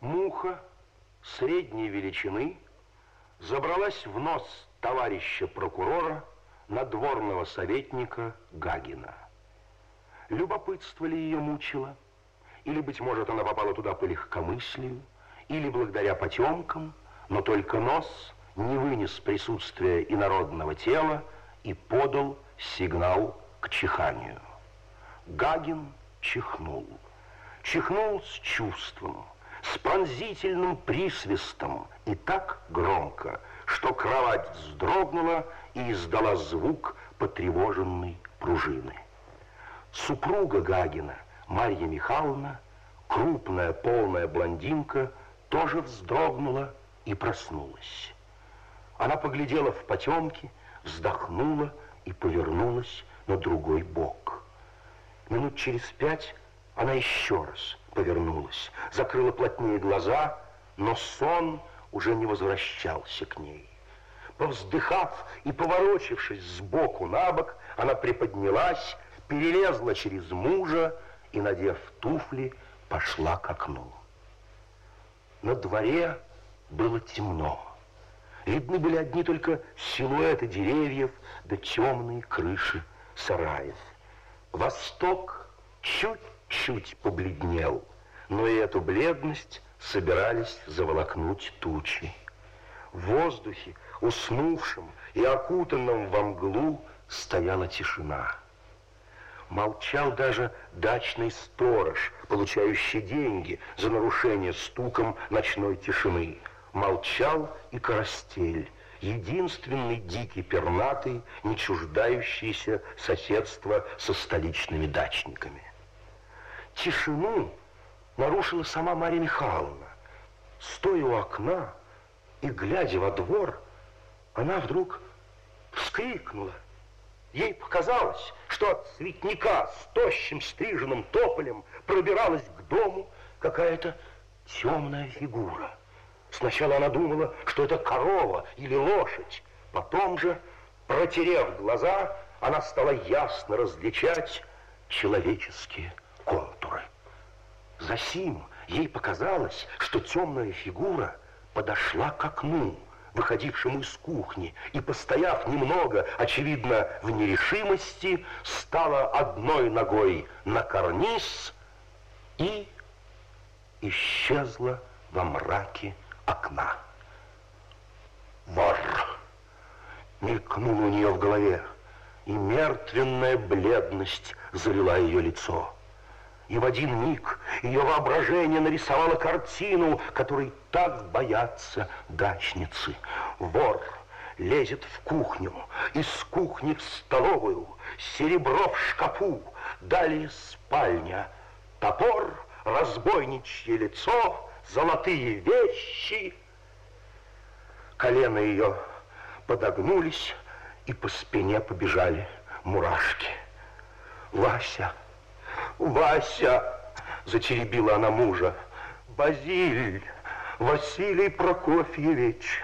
Муха средней величины забралась в нос товарища прокурора, надворного советника Гагина. Любопытство ли ее мучило? Или, быть может, она попала туда по легкомыслию, или благодаря потемкам, но только нос не вынес присутствия инородного тела и подал сигнал к чиханию. Гагин чихнул. Чихнул с чувством, с пронзительным присвистом и так громко, что кровать вздрогнула и издала звук потревоженной пружины. Супруга Гагина, Марья Михайловна, крупная полная блондинка, тоже вздрогнула и проснулась. Она поглядела в потемки, вздохнула и повернулась на другой бок. Минут через пять она еще раз повернулась, закрыла плотнее глаза, но сон уже не возвращался к ней. Повздыхав и поворочившись сбоку на бок, она приподнялась, перелезла через мужа и, надев туфли, пошла к окну. На дворе было темно. Видны были одни только силуэты деревьев да темные крыши сараев. Восток чуть-чуть побледнел, но и эту бледность собирались заволокнуть тучи. В воздухе, уснувшем и окутанном во мглу, стояла тишина. Молчал даже дачный сторож, получающий деньги за нарушение стуком ночной тишины. Молчал и Коростель, единственный дикий пернатый, не чуждающийся соседства со столичными дачниками. Тишину нарушила сама Марья Михайловна. Стоя у окна и глядя во двор, она вдруг вскрикнула. Ей показалось, что от цветника с тощим стриженным тополем пробиралась к дому какая-то темная фигура. Сначала она думала, что это корова или лошадь. Потом же, протерев глаза, она стала ясно различать человеческие. Засим ей показалось, что темная фигура подошла к окну, выходившему из кухни, и, постояв немного, очевидно, в нерешимости, стала одной ногой на карниз и исчезла во мраке окна. Вор! Мелькнуло у нее в голове, и мертвенная бледность залила ее лицо. И в один миг ее воображение нарисовало картину, которой так боятся дачницы. Вор лезет в кухню, из кухни в столовую, серебро в шкафу, далее спальня, топор, разбойничье лицо, золотые вещи. Колено ее подогнулись, и по спине побежали мурашки. Вася, Вася, затеребила она мужа, Базиль, Василий Прокофьевич.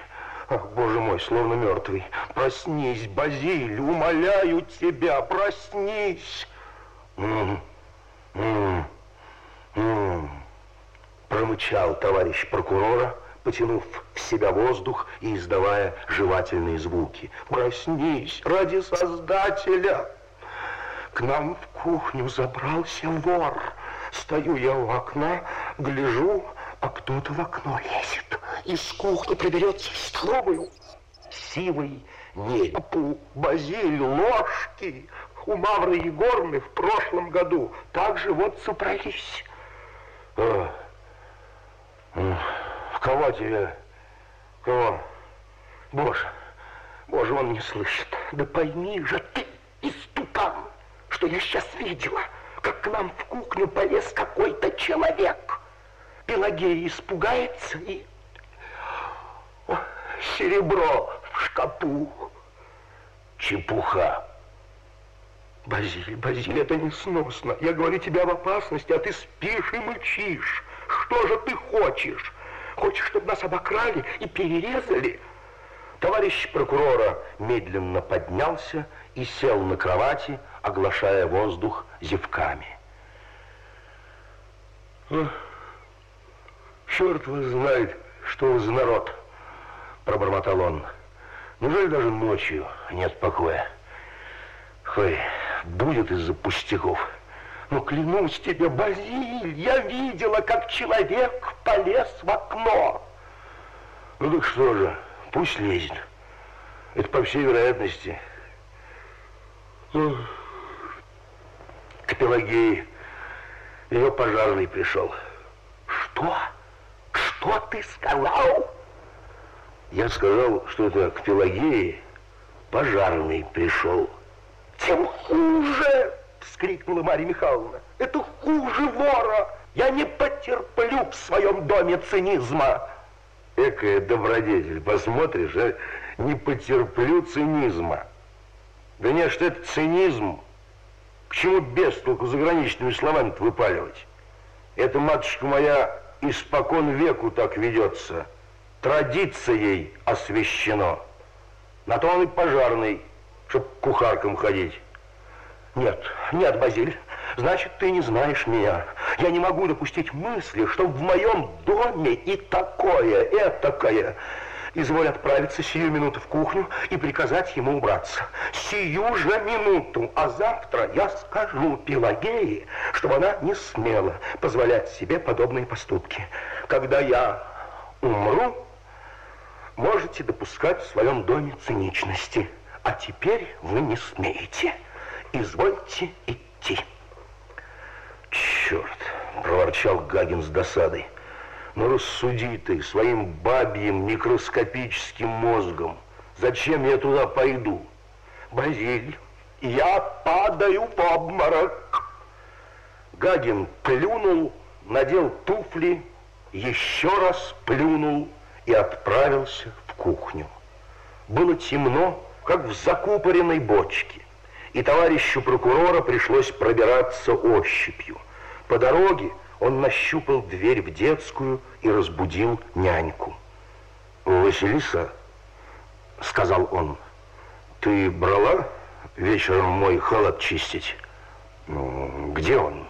Ах, боже мой, словно мертвый. Проснись, Базиль, умоляю тебя, проснись. Промычал товарищ прокурора, потянув в себя воздух и издавая жевательные звуки. Проснись, ради Создателя. К нам в кухню забрался вор. Стою я у окна, гляжу, а кто-то в окно лезет. Из кухни приберется в столовую. Сивый нерепу, базиль, ложки. У Мавры Егоровны в прошлом году также вот собрались. А, в кого тебе? Кого? Боже, боже, он не слышит. Да пойми же ты, что я сейчас видела, как к нам в кухню полез какой-то человек. Пелагея испугается и... О, серебро в шкапу. Чепуха. Базиль, Базиль, это несносно. Я говорю тебе об опасности, а ты спишь и мычишь. Что же ты хочешь? Хочешь, чтобы нас обокрали и перерезали? Товарищ прокурора медленно поднялся и сел на кровати, оглашая воздух зевками. Черт вас знает, что за народ, пробормотал он. Неужели даже ночью нет покоя? Ой, будет из-за пустяков. Но клянусь тебе, Базиль, я видела, как человек полез в окно. Ну так что же, пусть лезет. Это по всей вероятности. К Пелагее ее пожарный пришел. Что? Что ты сказал? Я сказал, что это к Пелагее пожарный пришел. Тем хуже, вскрикнула Марья Михайловна. Это хуже вора. Я не потерплю в своем доме цинизма. Экая добродетель, посмотришь, а? не потерплю цинизма. Да нет, что это цинизм. К чему без толку заграничными словами выпаливать? Это, матушка моя, испокон веку так ведется. Традицией освящено. На то он и пожарный, чтоб кухаркам ходить. Нет, нет, Базиль, значит, ты не знаешь меня. Я не могу допустить мысли, что в моем доме и такое, этакое. Изволь отправиться сию минуту в кухню и приказать ему убраться. Сию же минуту, а завтра я скажу Пелагее, чтобы она не смела позволять себе подобные поступки. Когда я умру, можете допускать в своем доме циничности, а теперь вы не смеете. Извольте идти. Черт, проворчал Гагин с досадой. Ну рассуди ты своим бабьим микроскопическим мозгом. Зачем я туда пойду? Базиль, я падаю в обморок. Гагин плюнул, надел туфли, еще раз плюнул и отправился в кухню. Было темно, как в закупоренной бочке, и товарищу прокурора пришлось пробираться ощупью. По дороге он нащупал дверь в детскую и разбудил няньку. «Василиса», — сказал он, — «ты брала вечером мой халат чистить?» «Ну, где он?»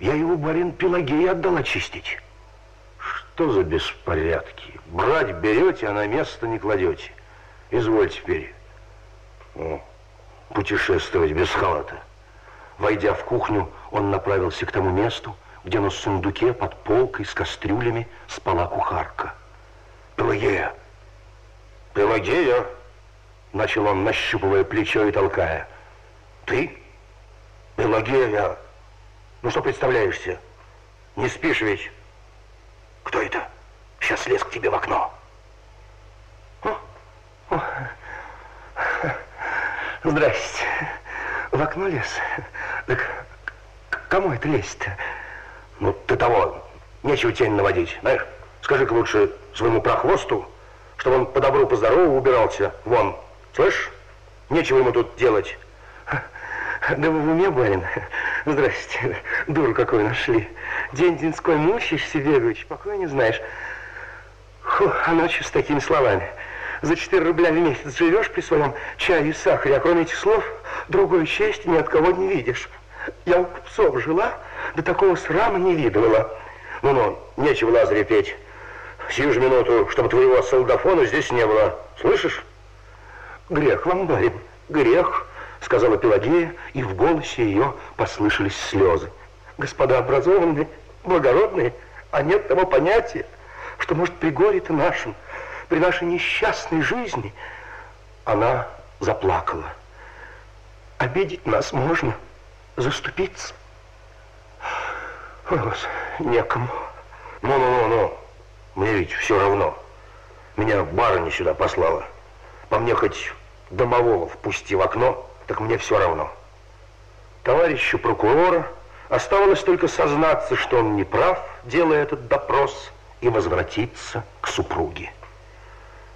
«Я его, барин, Пелагея отдала чистить». «Что за беспорядки? Брать берете, а на место не кладете. Изволь теперь О, путешествовать без халата». Войдя в кухню, он направился к тому месту, где на сундуке под полкой с кастрюлями спала кухарка. «Пелагея! Пелагея!» Начал он, нащупывая плечо и толкая. «Ты? Пелагея! Ну что представляешься? Не спишь ведь? Кто это? Сейчас лез к тебе в окно». Здрасте. В окно лез? Так кому это лезть-то? Ну, ты того, нечего тень наводить, знаешь? Скажи-ка лучше своему прохвосту, чтобы он по добру, по здорову убирался вон. Слышь? Нечего ему тут делать. Да вы в уме, барин? Здрасте. Дуру какую нашли. День-деньской мучаешься, бегаешь, покоя не знаешь. Фу, а ночью с такими словами. За 4 рубля в месяц живешь при своем чае и сахаре, а кроме этих слов другой чести ни от кого не видишь. Я у купцов жила, да такого срама не видывала. Ну-ну, нечего Лазаря петь. Сию же минуту, чтобы твоего солдафона здесь не было. Слышишь? Грех вам, барин, грех, сказала Пелагея, и в голосе ее послышались слезы. Господа образованные, благородные, а нет того понятия, что, может, при горе-то нашем, при нашей несчастной жизни, она заплакала. Обидеть нас можно, заступиться. Ось, некому. Ну-ну-ну-ну, мне ведь все равно. Меня барыня сюда послала. По мне хоть домового впусти в окно, так мне все равно. Товарищу прокурора оставалось только сознаться, что он не прав, делая этот допрос, и возвратиться к супруге.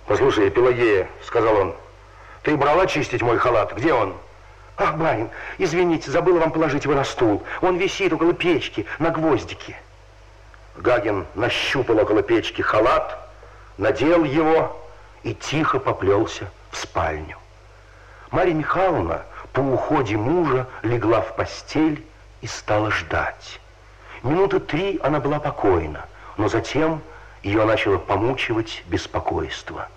«Послушай, Пелагея», — сказал он, — «ты брала чистить мой халат? Где он?» Ах, барин, извините, забыла вам положить его на стул. Он висит около печки, на гвоздике. Гагин нащупал около печки халат, надел его и тихо поплелся в спальню. Марья Михайловна по уходе мужа легла в постель и стала ждать. Минуты три она была покойна, но затем ее начало помучивать беспокойство.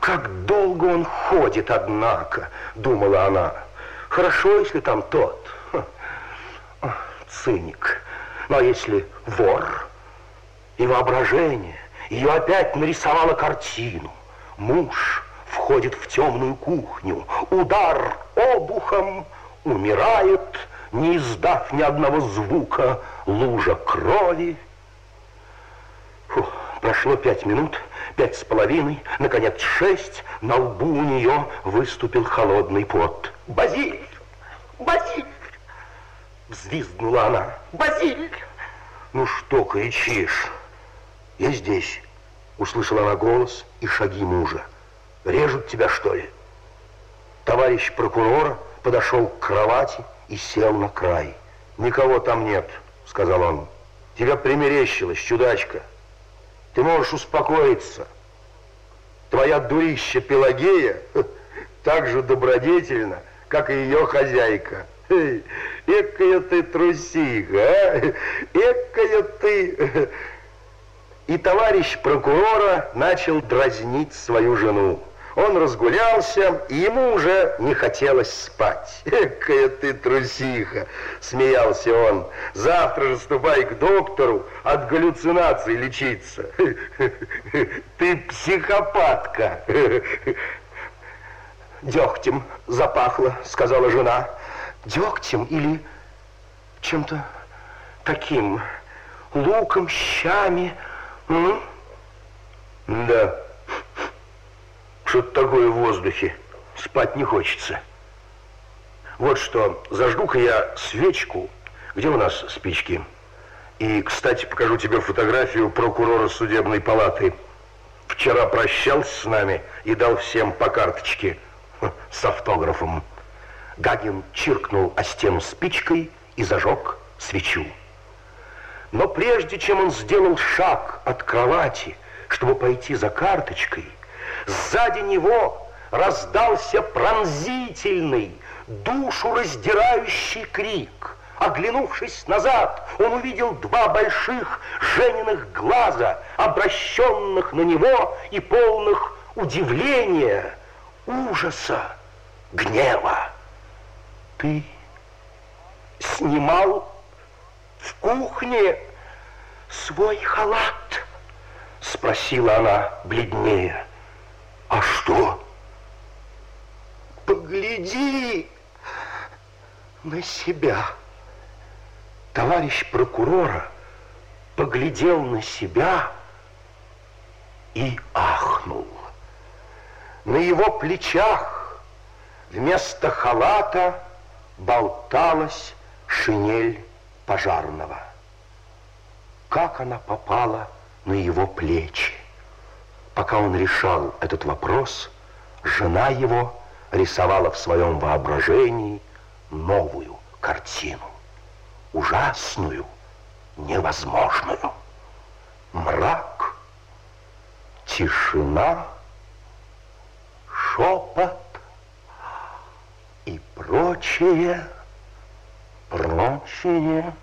«Как долго он ходит, однако», — думала она. «Хорошо, если там тот, циник, но если вор? И воображение, ее опять нарисовала картину. Муж входит в темную кухню, удар обухом, умирает, не издав ни одного звука, лужа крови. Прошло пять минут, пять с половиной, наконец шесть, на лбу у нее выступил холодный пот. «Базиль! Базиль!» Взвизгнула она. «Базиль!» «Ну что кричишь?» «Я здесь!» Услышала она голос и шаги мужа. «Режут тебя, что ли?» Товарищ прокурора подошел к кровати и сел на край. «Никого там нет», — сказал он. «Тебя примерещилось, чудачка. Ты можешь успокоиться. Твоя дурища Пелагея так же добродетельна, как и ее хозяйка. Экая ты трусиха, а? Экая ты... И товарищ прокурора начал дразнить свою жену. Он разгулялся, и ему уже не хотелось спать. «Экая ты трусиха!» — смеялся он. «Завтра же ступай к доктору от галлюцинаций лечиться. Ты психопатка!» «Дегтем запахло», — сказала жена. «Дегтем или чем-то таким, луком, щами?» М? Да. Что-то такое в воздухе. Спать не хочется. Вот что, зажгу-ка я свечку. Где у нас спички? И, кстати, покажу тебе фотографию прокурора судебной палаты. Вчера прощался с нами и дал всем по карточке с автографом. Гагин чиркнул о стену спичкой и зажег свечу. Но прежде чем он сделал шаг от кровати, чтобы пойти за карточкой, сзади него раздался пронзительный, душу раздирающий крик. Оглянувшись назад, он увидел два больших Жениных глаза, обращенных на него и полных удивления, ужаса, гнева. Ты снимал в кухне свой халат? Спросила она бледнее. А что? Погляди на себя. Товарищ прокурора поглядел на себя и ахнул. На его плечах вместо халата болталась шинель пожарного. Как она попала на его плечи? Пока он решал этот вопрос, жена его рисовала в своем воображении новую картину. Ужасную, невозможную. Мрак, тишина, шепот и прочее, прочее.